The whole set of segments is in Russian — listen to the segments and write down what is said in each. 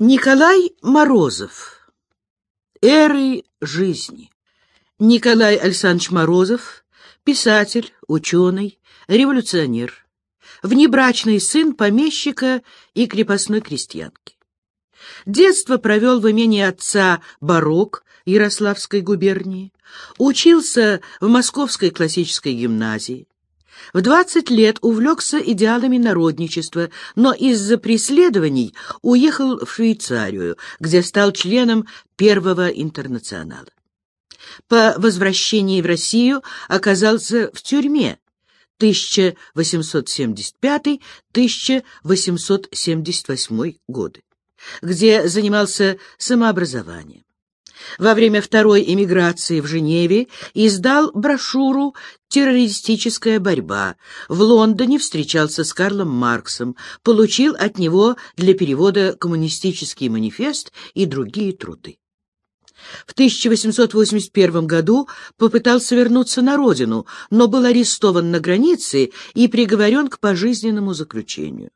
Николай Морозов. Эры жизни. Николай Александрович Морозов, писатель, ученый, революционер, внебрачный сын помещика и крепостной крестьянки. Детство провел в имении отца Барок Ярославской губернии, учился в Московской классической гимназии, в 20 лет увлекся идеалами народничества, но из-за преследований уехал в Швейцарию, где стал членом Первого интернационала. По возвращении в Россию оказался в тюрьме 1875-1878 годы, где занимался самообразованием во время второй эмиграции в Женеве издал брошюру «Террористическая борьба». В Лондоне встречался с Карлом Марксом, получил от него для перевода «Коммунистический манифест» и другие труды. В 1881 году попытался вернуться на родину, но был арестован на границе и приговорен к пожизненному заключению.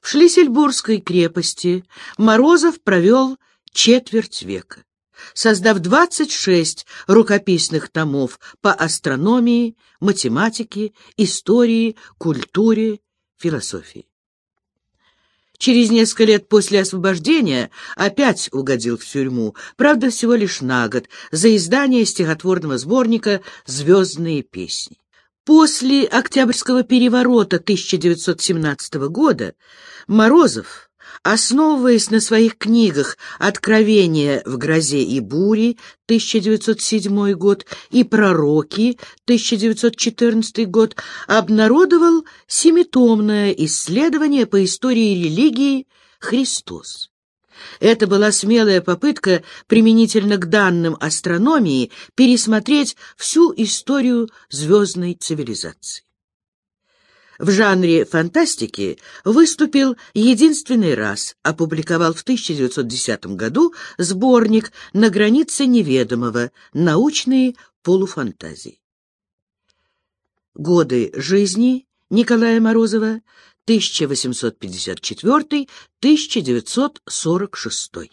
В Шлиссельбургской крепости Морозов провел четверть века создав 26 рукописных томов по астрономии, математике, истории, культуре, философии. Через несколько лет после освобождения опять угодил в тюрьму, правда, всего лишь на год, за издание стихотворного сборника «Звездные песни». После Октябрьского переворота 1917 года Морозов Основываясь на своих книгах «Откровение в грозе и буре» 1907 год и «Пророки» 1914 год, обнародовал семитомное исследование по истории религии «Христос». Это была смелая попытка применительно к данным астрономии пересмотреть всю историю звездной цивилизации в жанре фантастики выступил единственный раз, опубликовал в 1910 году сборник «На границе неведомого. Научные полуфантазии». Годы жизни Николая Морозова 1854-1946